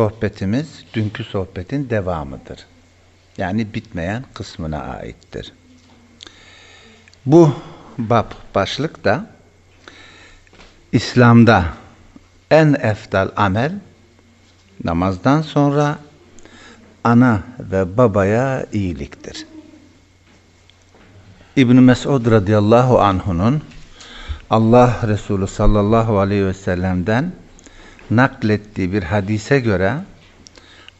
sohbetimiz dünkü sohbetin devamıdır. Yani bitmeyen kısmına aittir. Bu bab başlık da İslam'da en efdal amel namazdan sonra ana ve babaya iyiliktir. İbn Mesud radıyallahu anh'unun Allah Resulü sallallahu aleyhi ve sellem'den naklettiği bir hadise göre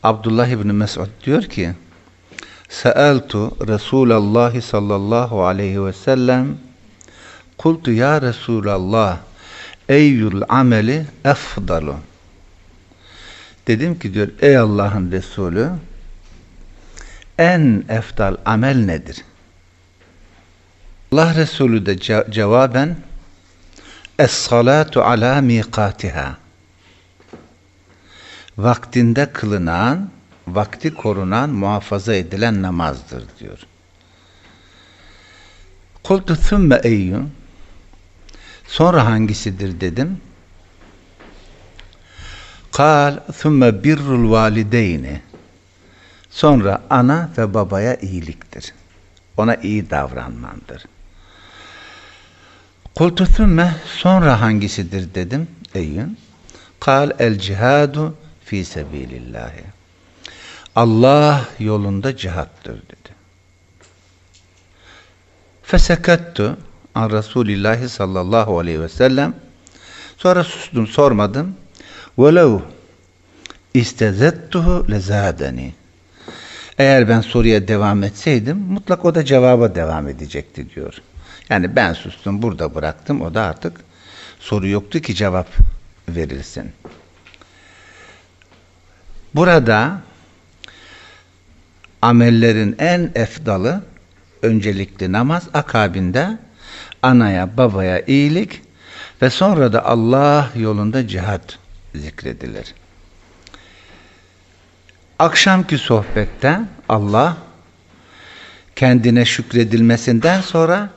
Abdullah İbni Mesud diyor ki Sa'altu Resulallah sallallahu aleyhi ve sellem Kultu ya Resulallah Eyyul ameli efdalu Dedim ki diyor ey Allah'ın Resulü en efdal amel nedir? Allah Resulü de cevaben Es-salatu ala miqatiha vaktinde kılınan, vakti korunan, muhafaza edilen namazdır diyor. Kultu thumme eyyun sonra hangisidir dedim. Kal thumme birrul valideyni sonra ana ve babaya iyiliktir. Ona iyi davranmandır. Kultu thumme sonra hangisidir dedim. Eyyun. Kal el cihadu fi sebilillahi. Allah yolunda cihattır dedi. Fesekattu an Resulillahi sallallahu aleyhi ve sellem sonra sustum sormadım. Velev istezettuhu lezadeni. Eğer ben soruya devam etseydim mutlak o da cevaba devam edecekti diyor. Yani ben sustum burada bıraktım o da artık soru yoktu ki cevap verilsin. Burada amellerin en efdalı öncelikli namaz akabinde anaya babaya iyilik ve sonra da Allah yolunda cihat zikredilir. Akşamki sohbette Allah kendine şükredilmesinden sonra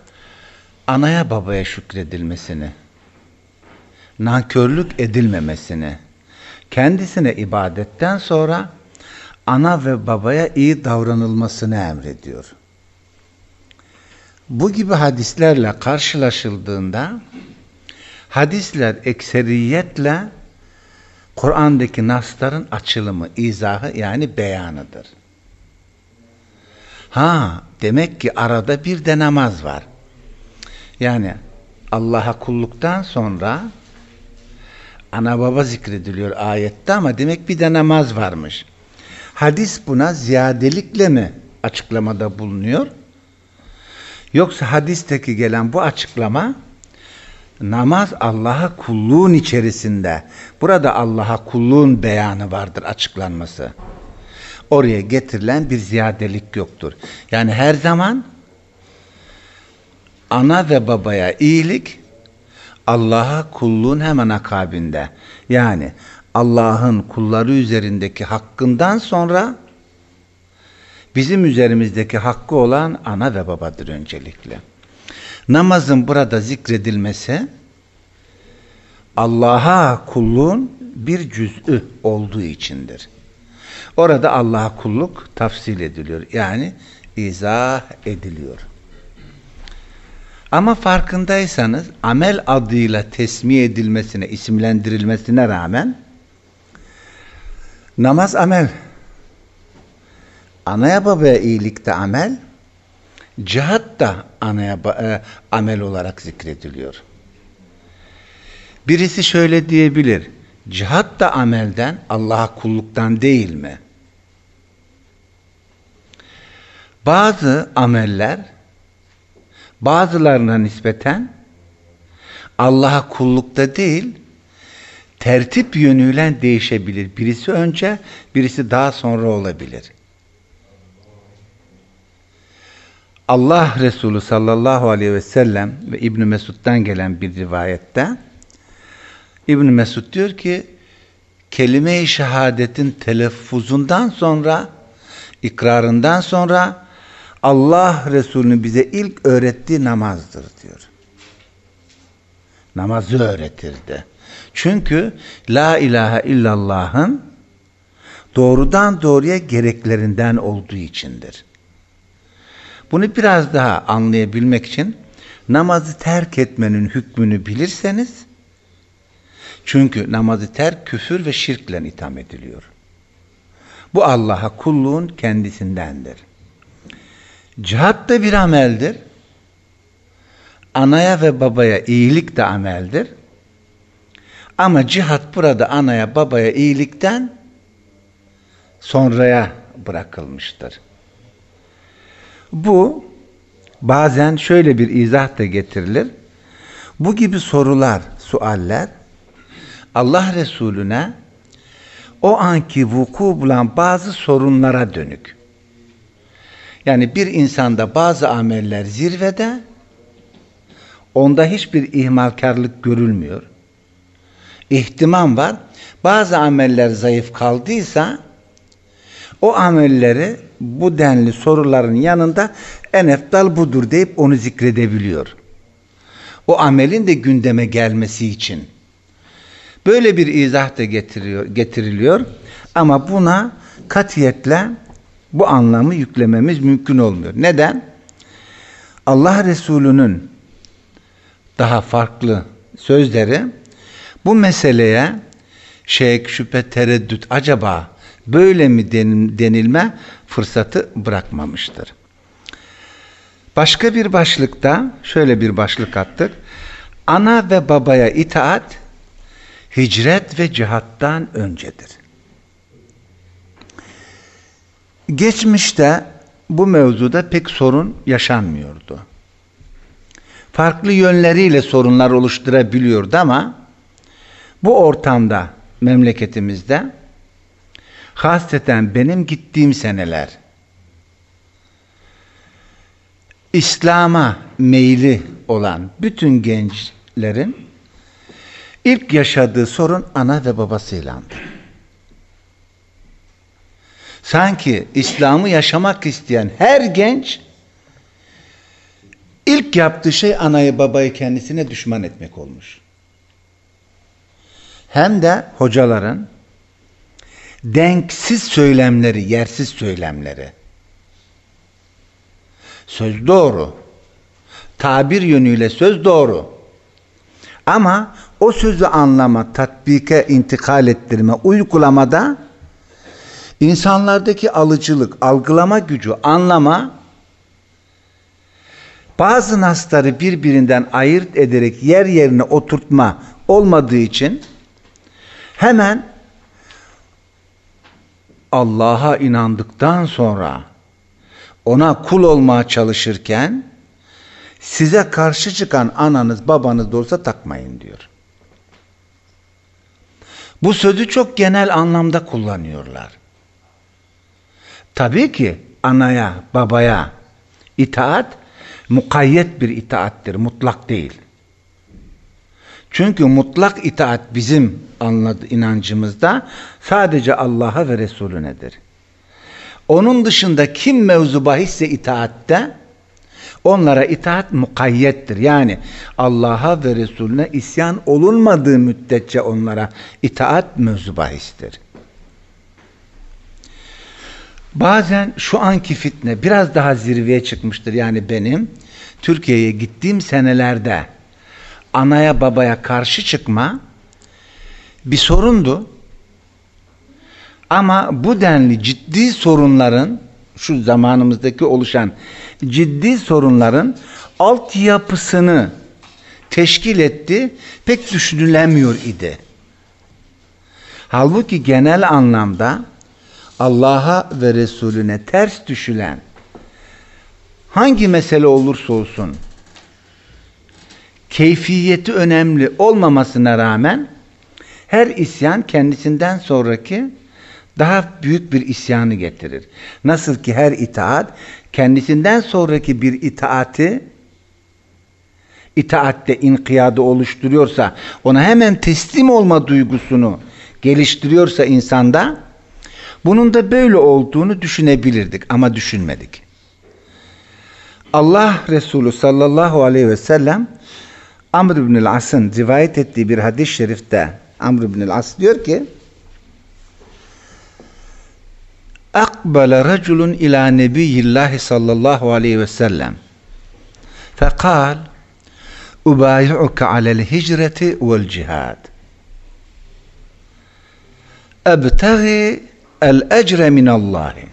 anaya babaya şükredilmesini, nankörlük edilmemesini, kendisine ibadetten sonra ana ve babaya iyi davranılmasını emrediyor. Bu gibi hadislerle karşılaşıldığında hadisler ekseriyetle Kur'an'daki nasların açılımı, izahı yani beyanıdır. Ha, demek ki arada bir de namaz var. Yani Allah'a kulluktan sonra ana baba zikrediliyor ayette ama demek bir de namaz varmış. Hadis buna ziyadelikle mi açıklamada bulunuyor? Yoksa hadisteki gelen bu açıklama namaz Allah'a kulluğun içerisinde. Burada Allah'a kulluğun beyanı vardır açıklanması. Oraya getirilen bir ziyadelik yoktur. Yani her zaman ana ve babaya iyilik Allah'a kulluğun hemen akabinde. Yani Allah'ın kulları üzerindeki hakkından sonra bizim üzerimizdeki hakkı olan ana ve babadır öncelikle. Namazın burada zikredilmesi Allah'a kulluğun bir cüz'ü olduğu içindir. Orada Allah'a kulluk tafsil ediliyor. Yani izah ediliyor. Ama farkındaysanız amel adıyla tesmiye edilmesine, isimlendirilmesine rağmen Namaz amel. Anaya babaya iyilikte amel, cihat da anaya e, amel olarak zikrediliyor. Birisi şöyle diyebilir, cihat da amelden, Allah'a kulluktan değil mi? Bazı ameller, bazılarına nispeten Allah'a kullukta değil, tertip yönüyle değişebilir. Birisi önce, birisi daha sonra olabilir. Allah Resulü sallallahu aleyhi ve sellem ve İbn Mesud'dan gelen bir rivayette İbn Mesud diyor ki kelime-i şehadetin telaffuzundan sonra ikrarından sonra Allah Resulü'nün bize ilk öğrettiği namazdır diyor. Namazı öğretirdi. Çünkü la ilahe illallah'ın doğrudan doğruya gereklerinden olduğu içindir. Bunu biraz daha anlayabilmek için namazı terk etmenin hükmünü bilirseniz çünkü namazı terk küfür ve şirkle itham ediliyor. Bu Allah'a kulluğun kendisindendir. Cihat da bir ameldir. Anaya ve babaya iyilik de ameldir. Ama cihat burada anaya babaya iyilikten sonraya bırakılmıştır. Bu bazen şöyle bir izah da getirilir. Bu gibi sorular, sualler Allah Resulüne o anki vuku bulan bazı sorunlara dönük. Yani bir insanda bazı ameller zirvede, onda hiçbir ihmalkarlık görülmüyor. İhtimam var. Bazı ameller zayıf kaldıysa, o amelleri bu denli soruların yanında en eftal budur deyip onu zikredebiliyor. O amelin de gündeme gelmesi için. Böyle bir izah da getiriliyor. Ama buna katiyetle bu anlamı yüklememiz mümkün olmuyor. Neden? Allah Resulü'nün daha farklı sözleri bu meseleye şek, şüphe, tereddüt acaba böyle mi denilme fırsatı bırakmamıştır. Başka bir başlıkta şöyle bir başlık attık. Ana ve babaya itaat hicret ve cihattan öncedir. Geçmişte bu mevzuda pek sorun yaşanmıyordu. Farklı yönleriyle sorunlar oluşturabiliyordu ama bu ortamda memleketimizde hasreten benim gittiğim seneler İslam'a meyli olan bütün gençlerin ilk yaşadığı sorun ana ve babasıylandı. Sanki İslam'ı yaşamak isteyen her genç ilk yaptığı şey anayı babayı kendisine düşman etmek olmuş. Hem de hocaların denksiz söylemleri, yersiz söylemleri. Söz doğru. Tabir yönüyle söz doğru. Ama o sözü anlama, tatbike, intikal ettirme, uygulamada insanlardaki alıcılık, algılama gücü, anlama bazı nasları birbirinden ayırt ederek yer yerine oturtma olmadığı için hemen Allah'a inandıktan sonra ona kul olmaya çalışırken size karşı çıkan ananız babanız da olsa takmayın diyor. Bu sözü çok genel anlamda kullanıyorlar. Tabii ki anaya, babaya itaat mukayyet bir itaattir, mutlak değil. Çünkü mutlak itaat bizim inancımızda sadece Allah'a ve Resulünedir. Onun dışında kim mevzu bahisse itaatte onlara itaat mukayyettir. Yani Allah'a ve Resulüne isyan olunmadığı müddetçe onlara itaat mevzu bahistir. Bazen şu anki fitne biraz daha zirveye çıkmıştır. Yani benim Türkiye'ye gittiğim senelerde anaya babaya karşı çıkma bir sorundu. Ama bu denli ciddi sorunların şu zamanımızdaki oluşan ciddi sorunların altyapısını teşkil etti pek düşünülemiyor idi. Halbuki genel anlamda Allah'a ve Resulüne ters düşülen hangi mesele olursa olsun keyfiyeti önemli olmamasına rağmen her isyan kendisinden sonraki daha büyük bir isyanı getirir. Nasıl ki her itaat kendisinden sonraki bir itaati itaatte inkiyadı oluşturuyorsa ona hemen teslim olma duygusunu geliştiriyorsa insanda bunun da böyle olduğunu düşünebilirdik ama düşünmedik. Allah Resulü sallallahu aleyhi ve sellem Amr ibn As'ın rivayet ettiği bir hadis-i şerifte Amr ibn As diyor ki Akbele raculun ila nebiyyillahi sallallahu aleyhi ve sellem fekal ubayi'uke alel hicreti vel cihad ebtagi el ecre minallahi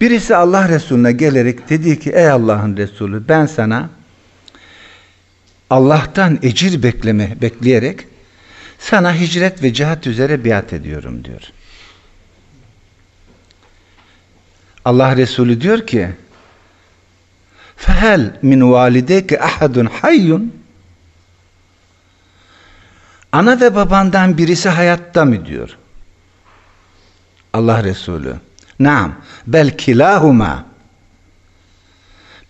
Birisi Allah Resulüne gelerek dedi ki ey Allah'ın Resulü ben sana Allah'tan ecir bekleme bekleyerek sana hicret ve cihat üzere biat ediyorum diyor. Allah Resulü diyor ki fehel min valideyke ahadun hayyun ana ve babandan birisi hayatta mı diyor. Allah Resulü Naam. Bel kilahuma.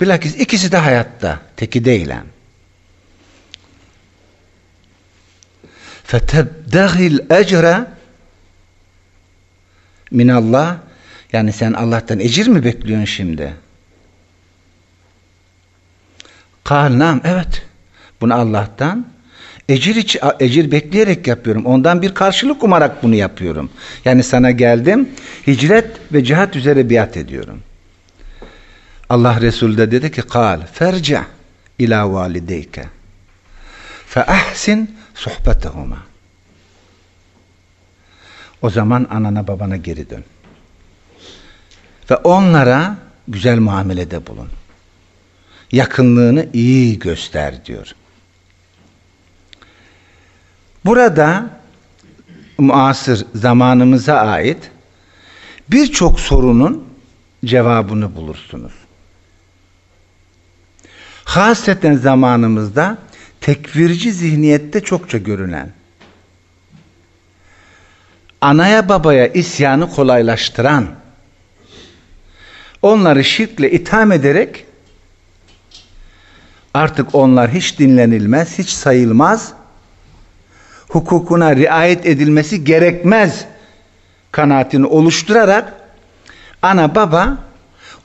Bilakis ikisi de hayatta. Teki değilen. Fetebdehil ecre minallah yani sen Allah'tan ecir mi bekliyorsun şimdi? Kal nam evet. Bunu Allah'tan ecir için ecir bekleyerek yapıyorum. Ondan bir karşılık umarak bunu yapıyorum. Yani sana geldim, hicret ve cihat üzere biat ediyorum. Allah Resulü de dedi ki kal ferca ila valideyke fe ahsin sohbetehuma o zaman anana babana geri dön. Ve onlara güzel muamelede bulun. Yakınlığını iyi göster diyor. Burada muasır zamanımıza ait birçok sorunun cevabını bulursunuz. Hasreten zamanımızda tekvirci zihniyette çokça görünen, anaya babaya isyanı kolaylaştıran, onları şirkle itham ederek artık onlar hiç dinlenilmez, hiç sayılmaz, hukukuna riayet edilmesi gerekmez kanaatini oluşturarak ana baba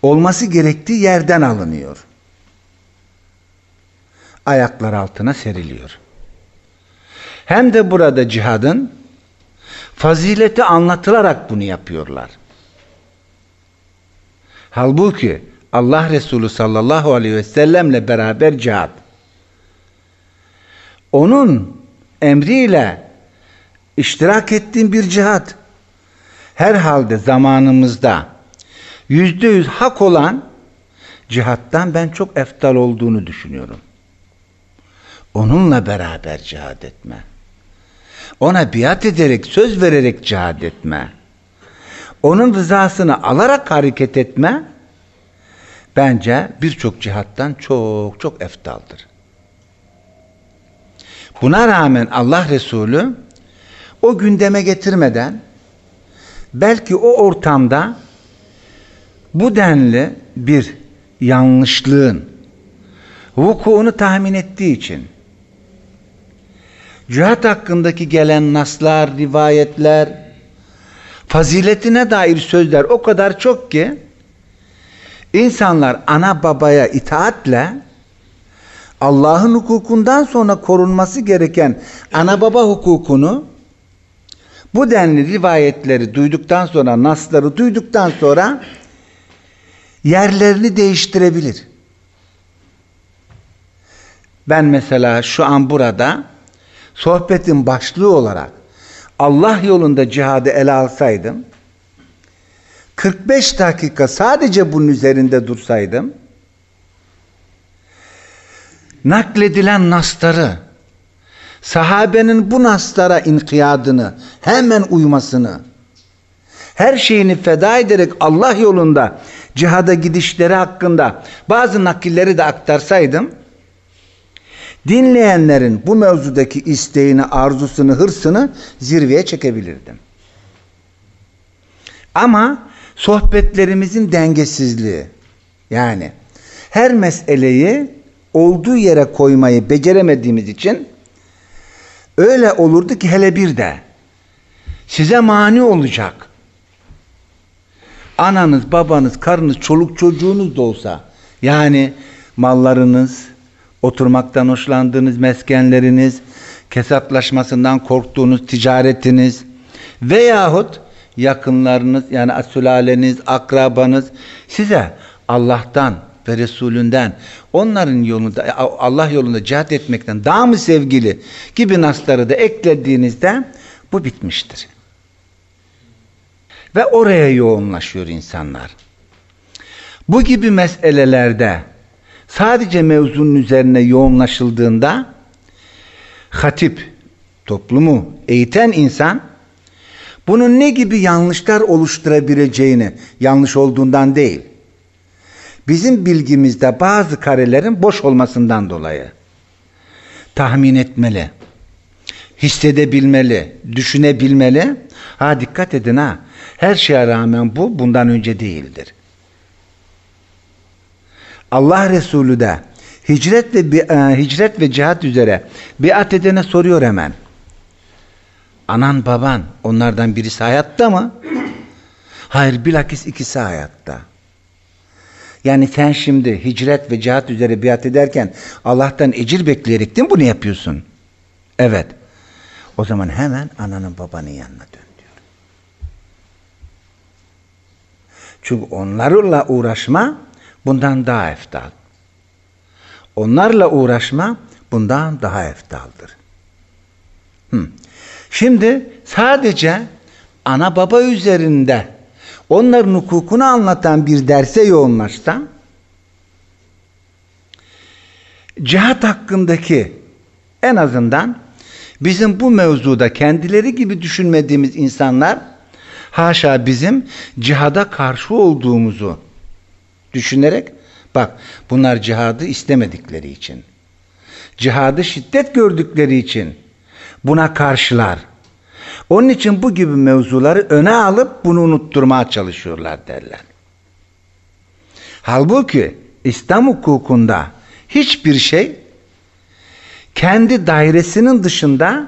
olması gerektiği yerden alınıyor. Ayaklar altına seriliyor. Hem de burada cihadın fazileti anlatılarak bunu yapıyorlar. Halbuki Allah Resulü sallallahu aleyhi ve sellemle beraber cihad onun emriyle iştirak ettiğim bir cihat. Herhalde zamanımızda yüzde yüz hak olan cihattan ben çok eftal olduğunu düşünüyorum. Onunla beraber cihad etme. Ona biat ederek, söz vererek cihad etme. Onun rızasını alarak hareket etme bence birçok cihattan çok çok eftaldır. Buna rağmen Allah Resulü o gündeme getirmeden belki o ortamda bu denli bir yanlışlığın vukuunu tahmin ettiği için cihat hakkındaki gelen naslar, rivayetler, faziletine dair sözler o kadar çok ki insanlar ana babaya itaatle Allah'ın hukukundan sonra korunması gereken ana baba hukukunu bu denli rivayetleri duyduktan sonra, nasları duyduktan sonra yerlerini değiştirebilir. Ben mesela şu an burada sohbetin başlığı olarak Allah yolunda cihadı ele alsaydım 45 dakika sadece bunun üzerinde dursaydım nakledilen nasları sahabenin bu naslara inkiyadını hemen uymasını her şeyini feda ederek Allah yolunda cihada gidişleri hakkında bazı nakilleri de aktarsaydım dinleyenlerin bu mevzudaki isteğini, arzusunu, hırsını zirveye çekebilirdim. Ama sohbetlerimizin dengesizliği yani her meseleyi olduğu yere koymayı beceremediğimiz için öyle olurdu ki hele bir de size mani olacak. Ananız, babanız, karınız, çoluk çocuğunuz da olsa yani mallarınız, oturmaktan hoşlandığınız meskenleriniz, kesaplaşmasından korktuğunuz ticaretiniz veyahut yakınlarınız yani sülaleniz, akrabanız size Allah'tan ve Resulünden onların yolunda Allah yolunda cihat etmekten daha mı sevgili gibi nasları da eklediğinizde bu bitmiştir. Ve oraya yoğunlaşıyor insanlar. Bu gibi meselelerde sadece mevzunun üzerine yoğunlaşıldığında hatip, toplumu eğiten insan bunun ne gibi yanlışlar oluşturabileceğini yanlış olduğundan değil. Bizim bilgimizde bazı karelerin boş olmasından dolayı tahmin etmeli, hissedebilmeli, düşünebilmeli. Ha dikkat edin ha. Her şeye rağmen bu bundan önce değildir. Allah Resulü de hicret ve e, hicret ve cihat üzere biat edene soruyor hemen. Anan baban onlardan birisi hayatta mı? Hayır bilakis ikisi hayatta. Yani sen şimdi hicret ve cihat üzere biat ederken Allah'tan ecir bekleyerek değil mi bunu yapıyorsun? Evet. O zaman hemen ananın babanın yanına dön diyor. Çünkü onlarla uğraşma bundan daha eftal. Onlarla uğraşma bundan daha eftaldır. Hı. Şimdi sadece ana baba üzerinde onların hukukunu anlatan bir derse yoğunlaşsam cihat hakkındaki en azından bizim bu mevzuda kendileri gibi düşünmediğimiz insanlar haşa bizim cihada karşı olduğumuzu düşünerek bak bunlar cihadı istemedikleri için cihadı şiddet gördükleri için buna karşılar. Onun için bu gibi mevzuları öne alıp bunu unutturmaya çalışıyorlar derler. Halbuki İslam hukukunda hiçbir şey kendi dairesinin dışında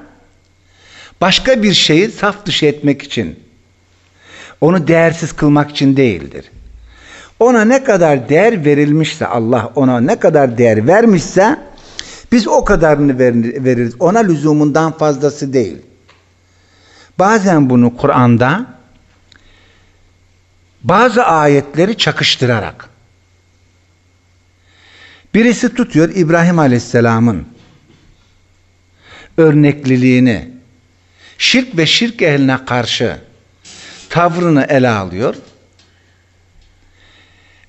başka bir şeyi saf dışı etmek için onu değersiz kılmak için değildir. Ona ne kadar değer verilmişse Allah ona ne kadar değer vermişse biz o kadarını veririz. Ona lüzumundan fazlası değil. Bazen bunu Kur'an'da bazı ayetleri çakıştırarak birisi tutuyor İbrahim Aleyhisselam'ın örnekliliğini şirk ve şirk ehline karşı tavrını ele alıyor.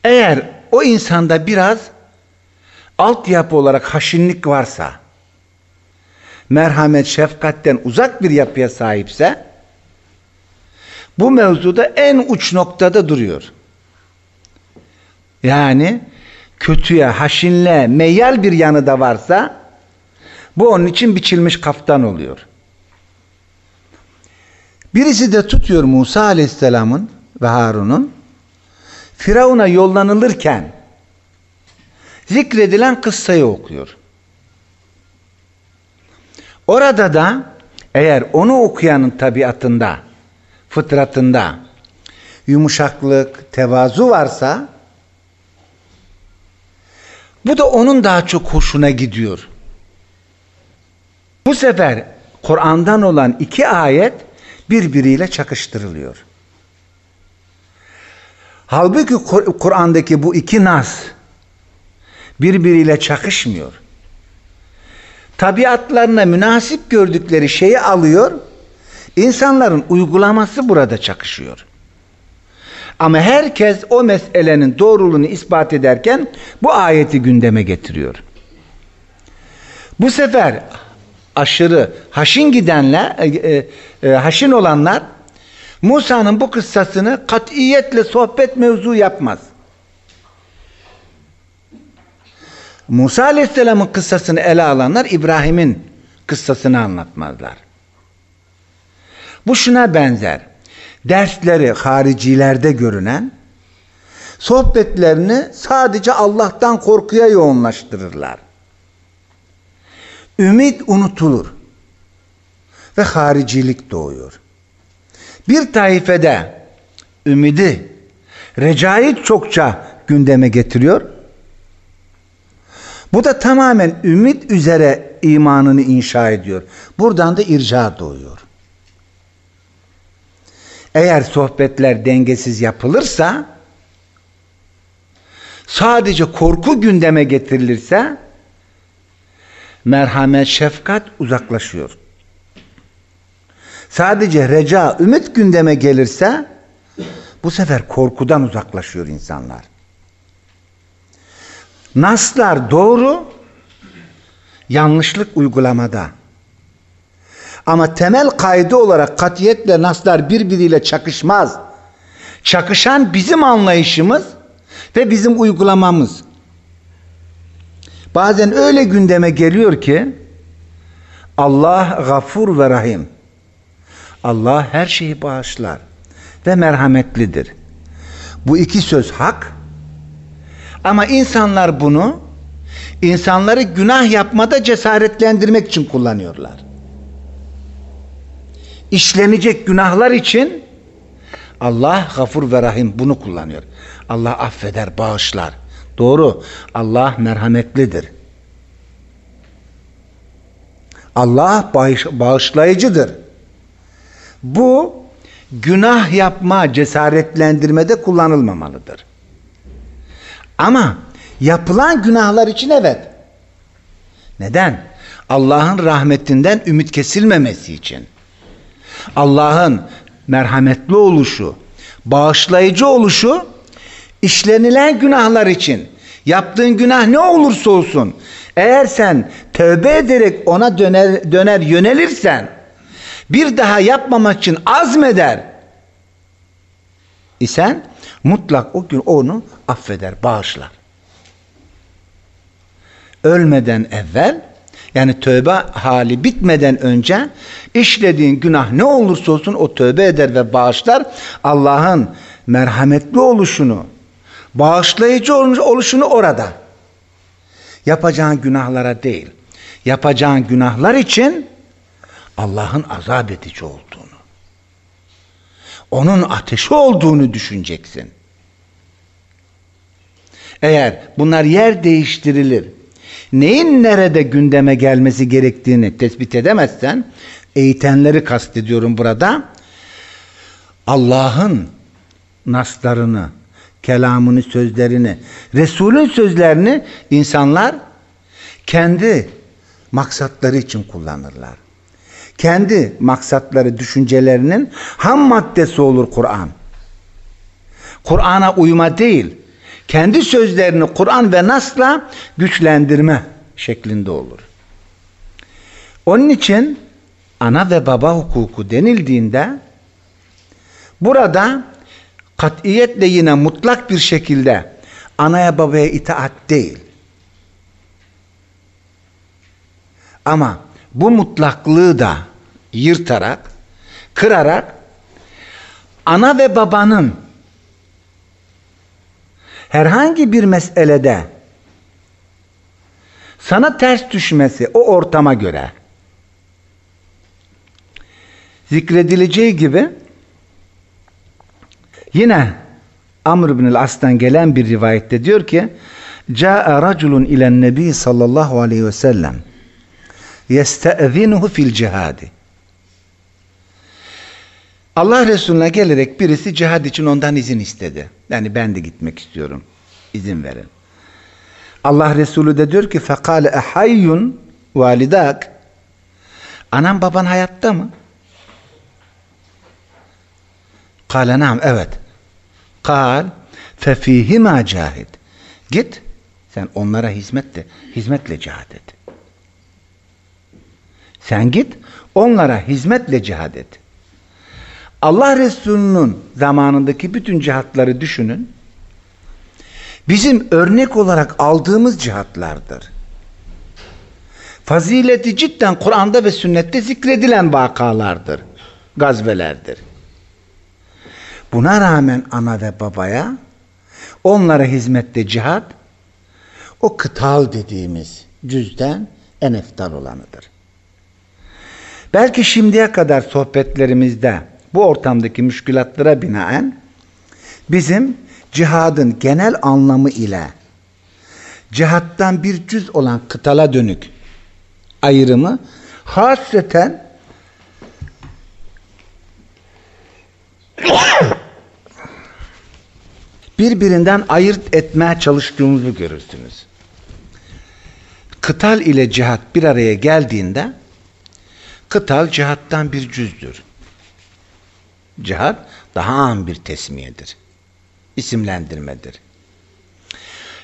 Eğer o insanda biraz altyapı olarak haşinlik varsa, merhamet, şefkatten uzak bir yapıya sahipse, bu mevzuda en uç noktada duruyor. Yani kötüye, haşinle, meyyal bir yanı da varsa, bu onun için biçilmiş kaftan oluyor. Birisi de tutuyor Musa Aleyhisselam'ın ve Harun'un Firavun'a yollanılırken zikredilen kıssayı okuyor. Orada da eğer onu okuyanın tabiatında, fıtratında yumuşaklık, tevazu varsa bu da onun daha çok hoşuna gidiyor. Bu sefer Kur'an'dan olan iki ayet birbiriyle çakıştırılıyor. Halbuki Kur'an'daki bu iki nas birbiriyle çakışmıyor. Tabiatlarına münasip gördükleri şeyi alıyor, İnsanların uygulaması burada çakışıyor. Ama herkes o meselenin doğruluğunu ispat ederken bu ayeti gündeme getiriyor. Bu sefer aşırı haşin gidenler, e, e, e, haşin olanlar Musa'nın bu kıssasını katiyetle sohbet mevzu yapmaz. Musa Aleyhisselam'ın kıssasını ele alanlar İbrahim'in kıssasını anlatmazlar. Bu şuna benzer. Dersleri haricilerde görünen sohbetlerini sadece Allah'tan korkuya yoğunlaştırırlar. Ümit unutulur ve haricilik doğuyor. Bir taifede ümidi, recayı çokça gündeme getiriyor. Bu da tamamen ümit üzere imanını inşa ediyor. Buradan da irca doğuyor. Eğer sohbetler dengesiz yapılırsa, sadece korku gündeme getirilirse, merhamet, şefkat uzaklaşıyor. Sadece reca, ümit gündeme gelirse bu sefer korkudan uzaklaşıyor insanlar. Naslar doğru, yanlışlık uygulamada. Ama temel kaydı olarak katiyetle naslar birbiriyle çakışmaz. Çakışan bizim anlayışımız ve bizim uygulamamız. Bazen öyle gündeme geliyor ki Allah gafur ve rahim. Allah her şeyi bağışlar ve merhametlidir. Bu iki söz hak. Ama insanlar bunu insanları günah yapmada cesaretlendirmek için kullanıyorlar. İşlenecek günahlar için Allah gafur ve rahim bunu kullanıyor. Allah affeder, bağışlar. Doğru. Allah merhametlidir. Allah bağış, bağışlayıcıdır. Bu günah yapma cesaretlendirmede kullanılmamalıdır. Ama yapılan günahlar için evet. Neden? Allah'ın rahmetinden ümit kesilmemesi için. Allah'ın merhametli oluşu, bağışlayıcı oluşu işlenilen günahlar için. Yaptığın günah ne olursa olsun eğer sen tövbe ederek ona döner, döner yönelirsen bir daha yapmamak için azmeder isen mutlak o gün onu affeder, bağışlar. Ölmeden evvel yani tövbe hali bitmeden önce işlediğin günah ne olursa olsun o tövbe eder ve bağışlar. Allah'ın merhametli oluşunu, bağışlayıcı oluşunu orada. Yapacağın günahlara değil. Yapacağın günahlar için Allah'ın azap edici olduğunu, onun ateşi olduğunu düşüneceksin. Eğer bunlar yer değiştirilir, neyin nerede gündeme gelmesi gerektiğini tespit edemezsen, eğitenleri kastediyorum burada, Allah'ın naslarını, kelamını, sözlerini, Resul'ün sözlerini insanlar kendi maksatları için kullanırlar. Kendi maksatları, düşüncelerinin ham maddesi olur Kur'an. Kur'an'a uyma değil, kendi sözlerini Kur'an ve Nas'la güçlendirme şeklinde olur. Onun için ana ve baba hukuku denildiğinde burada katiyetle yine mutlak bir şekilde anaya babaya itaat değil. Ama bu mutlaklığı da yırtarak, kırarak ana ve babanın herhangi bir meselede sana ters düşmesi o ortama göre zikredileceği gibi yine Amr bin As'tan gelen bir rivayette diyor ki Câ'e raculun ilen nebi sallallahu aleyhi ve sellem yeste'zinuhu fil cihadi Allah Resulüne gelerek birisi cihad için ondan izin istedi. Yani ben de gitmek istiyorum. İzin verin. Allah Resulü de diyor ki fekale ehayyun validak Anan baban hayatta mı? Kale nam evet. Kal fefihima cahid. Git sen onlara hizmetle, hizmetle cihad et. Sen git onlara hizmetle cihad et. Allah Resulü'nün zamanındaki bütün cihatları düşünün. Bizim örnek olarak aldığımız cihatlardır. Fazileti cidden Kur'an'da ve sünnette zikredilen vakalardır. Gazvelerdir. Buna rağmen ana ve babaya onlara hizmette cihat o kıtal dediğimiz cüzden en eftal olanıdır. Belki şimdiye kadar sohbetlerimizde bu ortamdaki müşkülatlara binaen bizim cihadın genel anlamı ile cihattan bir cüz olan kıtala dönük ayrımı hasreten birbirinden ayırt etmeye çalıştığımızı görürsünüz. Kıtal ile cihat bir araya geldiğinde kıtal cihattan bir cüzdür. Cihat daha an bir tesmiyedir. İsimlendirmedir.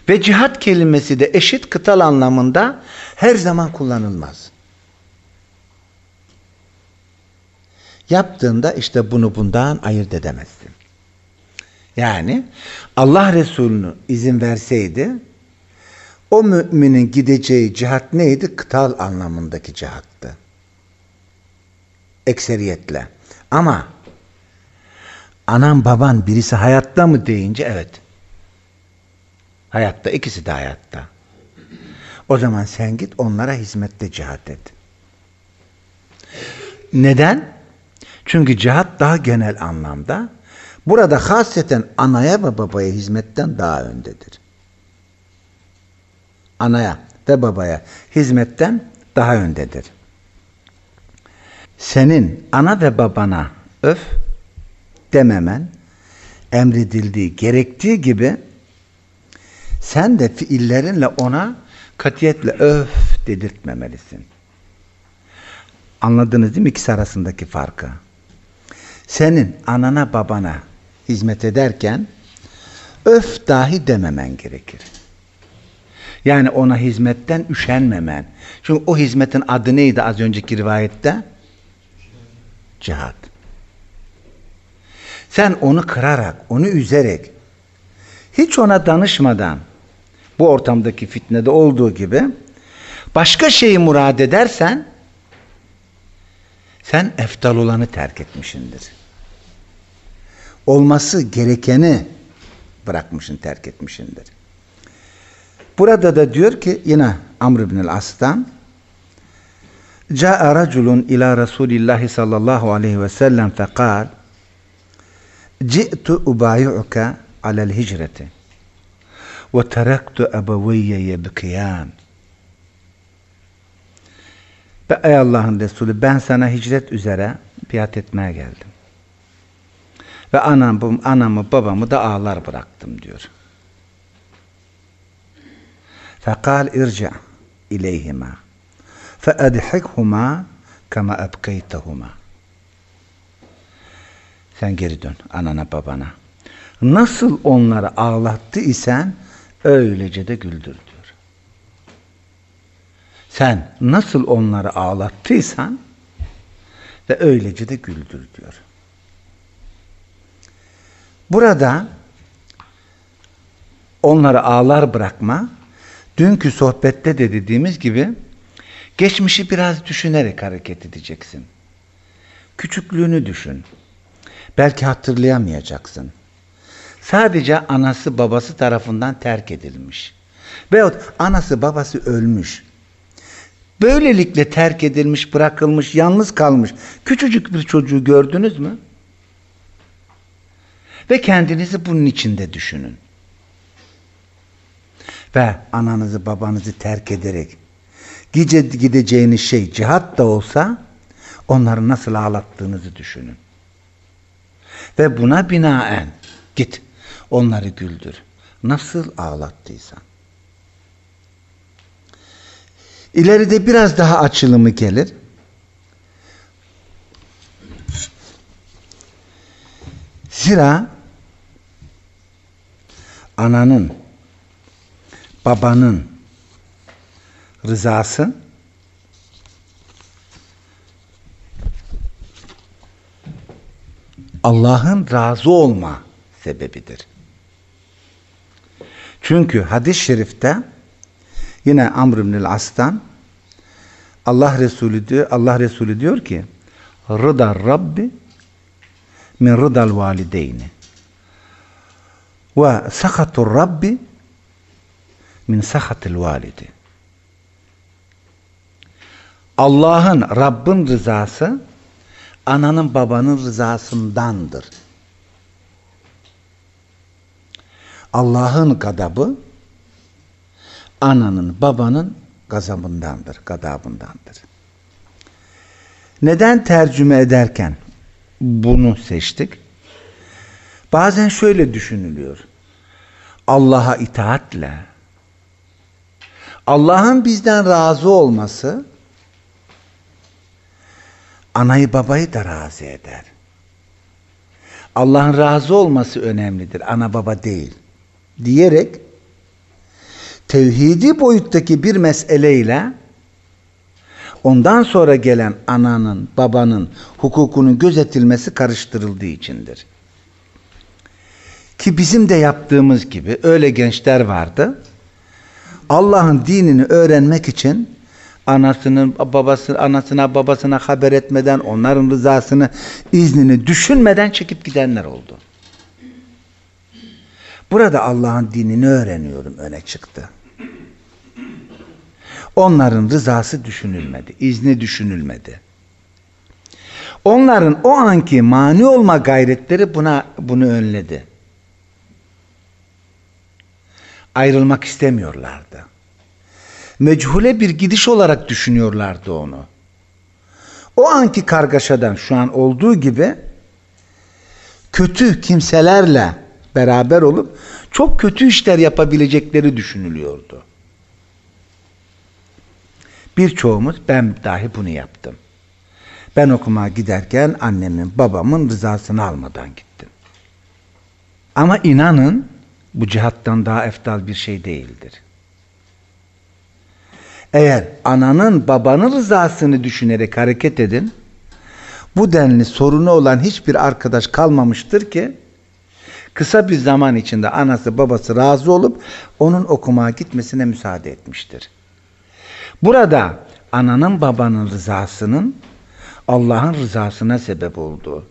Ve cihat kelimesi de eşit kıtal anlamında her zaman kullanılmaz. Yaptığında işte bunu bundan ayırt edemezsin. Yani Allah Resulü'nü izin verseydi o müminin gideceği cihat neydi? Kıtal anlamındaki cihattı. Ekseriyetle. Ama anan baban birisi hayatta mı deyince evet. Hayatta ikisi de hayatta. O zaman sen git onlara hizmette cihat et. Neden? Çünkü cihat daha genel anlamda burada hasreten anaya ve babaya hizmetten daha öndedir. Anaya ve babaya hizmetten daha öndedir. Senin ana ve babana öf dememen emredildiği, gerektiği gibi sen de fiillerinle ona katiyetle öf dedirtmemelisin. Anladınız değil mi ikisi arasındaki farkı? Senin anana babana hizmet ederken öf dahi dememen gerekir. Yani ona hizmetten üşenmemen. Çünkü o hizmetin adı neydi az önceki rivayette? Cihat. Sen onu kırarak, onu üzerek, hiç ona danışmadan, bu ortamdaki fitnede olduğu gibi, başka şeyi murad edersen, sen eftal olanı terk etmişindir. Olması gerekeni bırakmışın, terk etmişindir. Burada da diyor ki yine Amr ibn el-As'tan Câe raculun ila Resulillahi sallallahu aleyhi ve sellem fekal Ci'tu ubayi'uke alel hicreti ve teraktu ebeveyye yebkiyan ve ey Allah'ın Resulü ben sana hicret üzere biat etmeye geldim. Ve anam, anamı babamı da ağlar bıraktım diyor. Fekal irca ileyhima. فأضحكهما كما أبكيتهما Sen geri dön anana babana. Nasıl onları ağlattı isen öylece de güldür diyor. Sen nasıl onları ağlattıysan ve öylece de güldür diyor. Burada onları ağlar bırakma dünkü sohbette de dediğimiz gibi geçmişi biraz düşünerek hareket edeceksin. Küçüklüğünü düşün. Belki hatırlayamayacaksın. Sadece anası babası tarafından terk edilmiş. Veyahut anası babası ölmüş. Böylelikle terk edilmiş, bırakılmış, yalnız kalmış küçücük bir çocuğu gördünüz mü? Ve kendinizi bunun içinde düşünün ve ananızı babanızı terk ederek gide, gideceğiniz şey cihat da olsa onları nasıl ağlattığınızı düşünün. Ve buna binaen git onları güldür. Nasıl ağlattıysan. İleride biraz daha açılımı gelir. Zira ananın, babanın rızası Allah'ın razı olma sebebidir. Çünkü hadis-i şerifte yine Amr ibn As'tan Allah Resulü diyor, Allah Resulü diyor ki Rıda Rabbi min rıdal valideyni ve sakatur Rabbi min sakatil validi. Allah'ın, Rabbin rızası ananın babanın rızasındandır. Allah'ın gadabı ananın babanın gazabındandır, gadabındandır. Neden tercüme ederken bunu seçtik? Bazen şöyle düşünülüyor. Allah'a itaatle Allah'ın bizden razı olması anayı babayı da razı eder. Allah'ın razı olması önemlidir, ana baba değil. Diyerek tevhidi boyuttaki bir meseleyle ondan sonra gelen ananın, babanın hukukunun gözetilmesi karıştırıldığı içindir. Ki bizim de yaptığımız gibi öyle gençler vardı. Allah'ın dinini öğrenmek için anasının babası anasına babasına haber etmeden onların rızasını iznini düşünmeden çekip gidenler oldu. Burada Allah'ın dinini öğreniyorum öne çıktı. Onların rızası düşünülmedi, izni düşünülmedi. Onların o anki mani olma gayretleri buna bunu önledi. Ayrılmak istemiyorlardı meçhule bir gidiş olarak düşünüyorlardı onu. O anki kargaşadan şu an olduğu gibi kötü kimselerle beraber olup çok kötü işler yapabilecekleri düşünülüyordu. Birçoğumuz ben dahi bunu yaptım. Ben okumaya giderken annemin babamın rızasını almadan gittim. Ama inanın bu cihattan daha eftal bir şey değildir. Eğer ananın babanın rızasını düşünerek hareket edin, bu denli sorunu olan hiçbir arkadaş kalmamıştır ki, kısa bir zaman içinde anası babası razı olup onun okumaya gitmesine müsaade etmiştir. Burada ananın babanın rızasının Allah'ın rızasına sebep olduğu.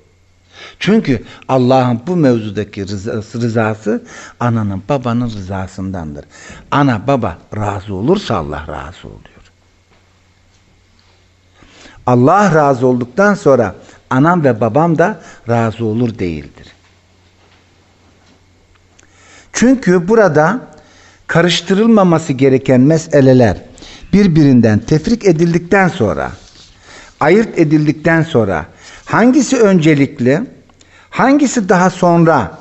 Çünkü Allah'ın bu mevzudaki rızası, rızası ananın babanın rızasındandır. Ana baba razı olursa Allah razı oluyor. Allah razı olduktan sonra anam ve babam da razı olur değildir. Çünkü burada karıştırılmaması gereken meseleler birbirinden tefrik edildikten sonra, ayırt edildikten sonra hangisi öncelikli, hangisi daha sonra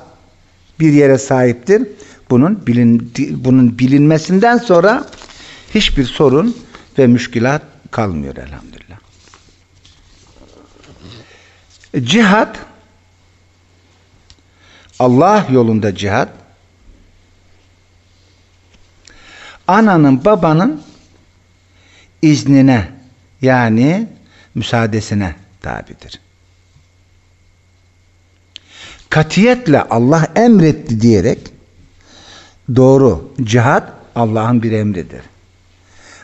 bir yere sahiptir? Bunun bilin, bunun bilinmesinden sonra hiçbir sorun ve müşkilat kalmıyor elhamdülillah. Cihat Allah yolunda cihat ananın babanın iznine yani müsaadesine tabidir. Katiyetle Allah emretti diyerek doğru cihat Allah'ın bir emridir.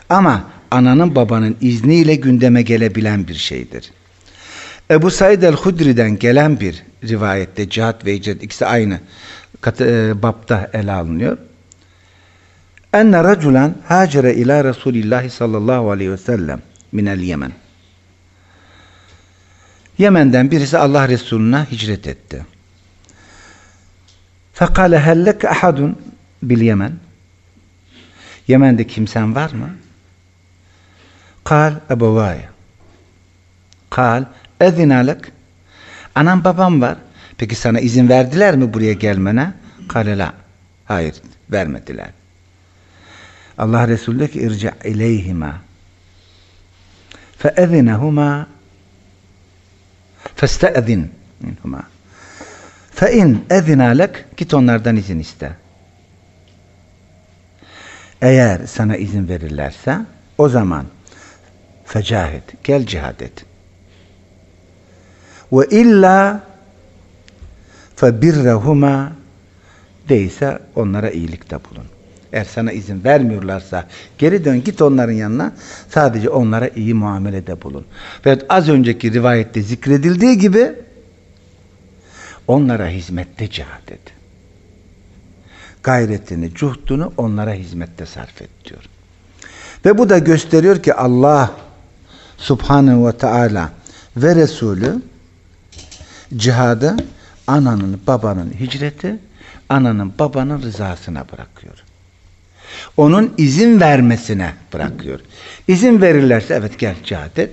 Ama ananın babanın izniyle gündeme gelebilen bir şeydir. Ebu Said el-Hudri'den gelen bir rivayette cihat ve icret ikisi aynı e, bapta ele alınıyor. Enne raculan hacere ila Resulillahi sallallahu aleyhi ve sellem minel Yemen. Yemen'den birisi Allah Resulü'ne hicret etti. Fekale hellek ahadun bil Yemen. Yemen'de kimsen var mı? Kal ebevaya. Kal ezinalek. Anam babam var. Peki sana izin verdiler mi buraya gelmene? Kale la. Hayır vermediler. Allah Resulü diyor ki irci ileyhima. Feezinehuma festeezin minhuma. Fe in ezinalek git onlardan izin iste. Eğer sana izin verirlerse o zaman fecahit gel cihad et. Ve illa febirrehuma değilse onlara iyilikte bulun. Eğer sana izin vermiyorlarsa geri dön git onların yanına sadece onlara iyi muamelede bulun. Ve az önceki rivayette zikredildiği gibi onlara hizmette cihad et. Gayretini, cuhdunu onlara hizmette sarf et diyor. Ve bu da gösteriyor ki Allah Subhanahu ve Teala ve Resulü cihadı ananın babanın hicreti ananın babanın rızasına bırakıyor. Onun izin vermesine bırakıyor. İzin verirlerse evet gel cihad et.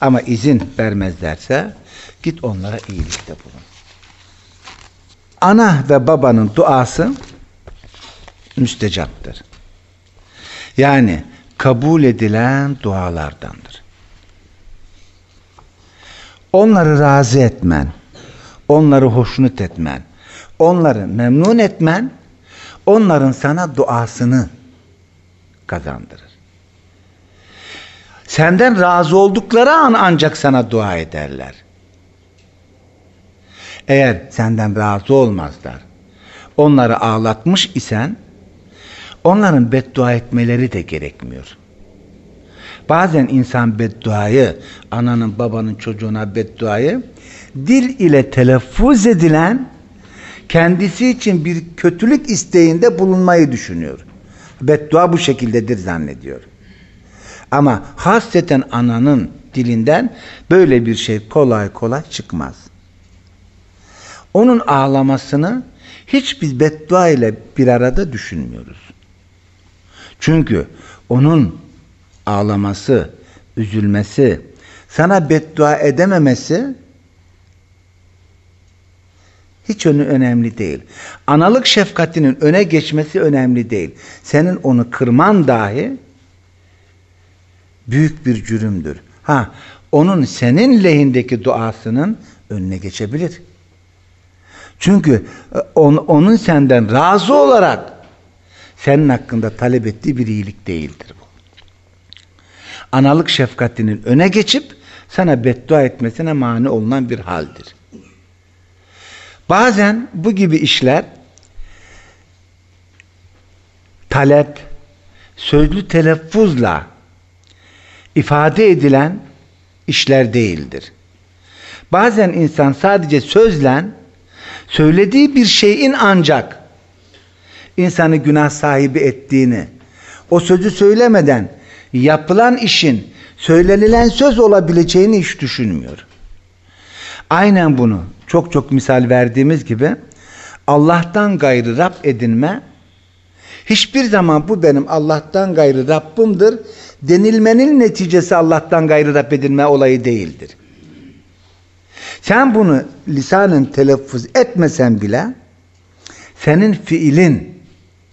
Ama izin vermezlerse git onlara iyilikte bulun. Ana ve babanın duası müstecaptır. Yani kabul edilen dualardandır. Onları razı etmen, onları hoşnut etmen, onları memnun etmen, onların sana duasını kazandırır. Senden razı oldukları an ancak sana dua ederler. Eğer senden razı olmazlar, onları ağlatmış isen, onların beddua etmeleri de gerekmiyor. Bazen insan bedduayı, ananın babanın çocuğuna bedduayı, dil ile telaffuz edilen, kendisi için bir kötülük isteğinde bulunmayı düşünüyor. Beddua bu şekildedir zannediyor. Ama hasreten ananın dilinden böyle bir şey kolay kolay çıkmaz. Onun ağlamasını hiç biz beddua ile bir arada düşünmüyoruz. Çünkü onun ağlaması, üzülmesi, sana beddua edememesi hiç önü önemli değil. Analık şefkatinin öne geçmesi önemli değil. Senin onu kırman dahi büyük bir cürümdür. Ha, onun senin lehindeki duasının önüne geçebilir. Çünkü e, on, onun senden razı olarak senin hakkında talep ettiği bir iyilik değildir bu. Analık şefkatinin öne geçip sana beddua etmesine mani olunan bir haldir. Bazen bu gibi işler talep, sözlü telaffuzla ifade edilen işler değildir. Bazen insan sadece sözle söylediği bir şeyin ancak insanı günah sahibi ettiğini, o sözü söylemeden yapılan işin söylenilen söz olabileceğini hiç düşünmüyor. Aynen bunu çok çok misal verdiğimiz gibi Allah'tan gayrı Rab edinme hiçbir zaman bu benim Allah'tan gayrı Rabbimdir denilmenin neticesi Allah'tan gayrı Rab edinme olayı değildir. Sen bunu lisanın telaffuz etmesen bile senin fiilin,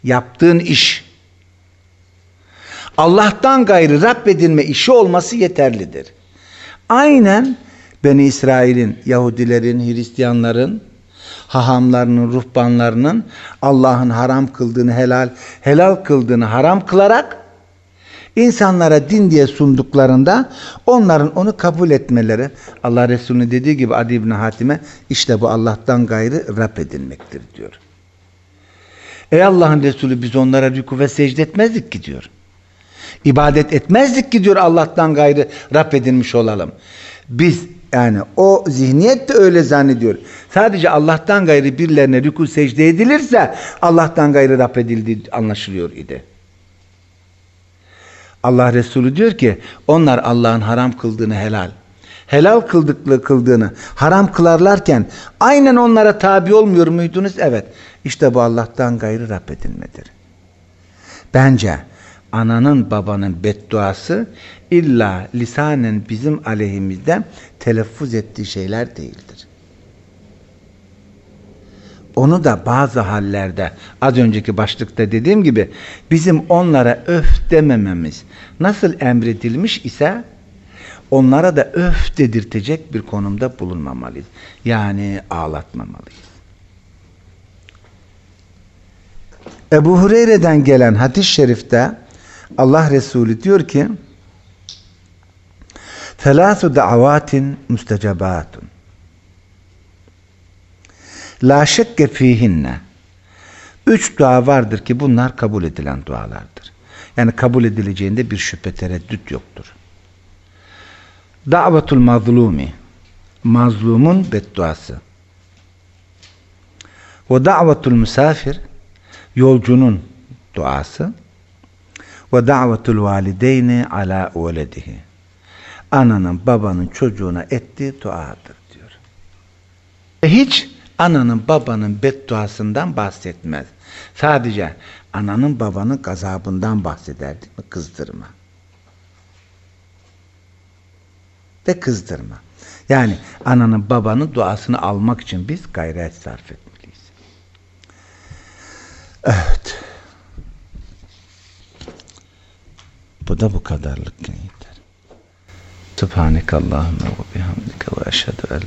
yaptığın iş Allah'tan gayrı Rab edinme işi olması yeterlidir. Aynen Beni İsrail'in, Yahudilerin, Hristiyanların, hahamlarının, ruhbanlarının Allah'ın haram kıldığını helal, helal kıldığını haram kılarak insanlara din diye sunduklarında onların onu kabul etmeleri Allah Resulü'nün dediği gibi Adi İbni Hatim'e işte bu Allah'tan gayrı Rab edinmektir diyor. Ey Allah'ın Resulü biz onlara rükû ve secde etmezdik ki diyor. İbadet etmezdik ki diyor Allah'tan gayrı Rab edinmiş olalım. Biz yani o zihniyet de öyle zannediyor. Sadece Allah'tan gayrı birilerine rükû secde edilirse Allah'tan gayrı Rab edildiği anlaşılıyor idi. Allah Resulü diyor ki onlar Allah'ın haram kıldığını helal. Helal kıldıklı kıldığını haram kılarlarken aynen onlara tabi olmuyor muydunuz? Evet. İşte bu Allah'tan gayrı Rab edilmedir. Bence ananın babanın bedduası illa lisanen bizim aleyhimizde telaffuz ettiği şeyler değildir. Onu da bazı hallerde az önceki başlıkta dediğim gibi bizim onlara öf demememiz nasıl emredilmiş ise onlara da öf dedirtecek bir konumda bulunmamalıyız. Yani ağlatmamalıyız. Ebu Hureyre'den gelen hadis-i şerifte Allah Resulü diyor ki Selasu davatin müstecabatun La şekke fihinne Üç dua vardır ki bunlar kabul edilen dualardır. Yani kabul edileceğinde bir şüphe tereddüt yoktur. Da'vatul mazlumi mazlumun bedduası. Ve da'vatul misafir yolcunun duası. Ve da'vatul valideyni ala veledihi. Ananın babanın çocuğuna ettiği duadır diyor. Hiç ananın babanın bedduasından bahsetmez. Sadece ananın babanın gazabından bahseder değil mi? Kızdırma. Ve kızdırma. Yani ananın babanın duasını almak için biz gayret sarf etmeliyiz. Evet. Bu da bu kadarlık yeter. Subhanekallahümme ve bihamdike ve eşhedü en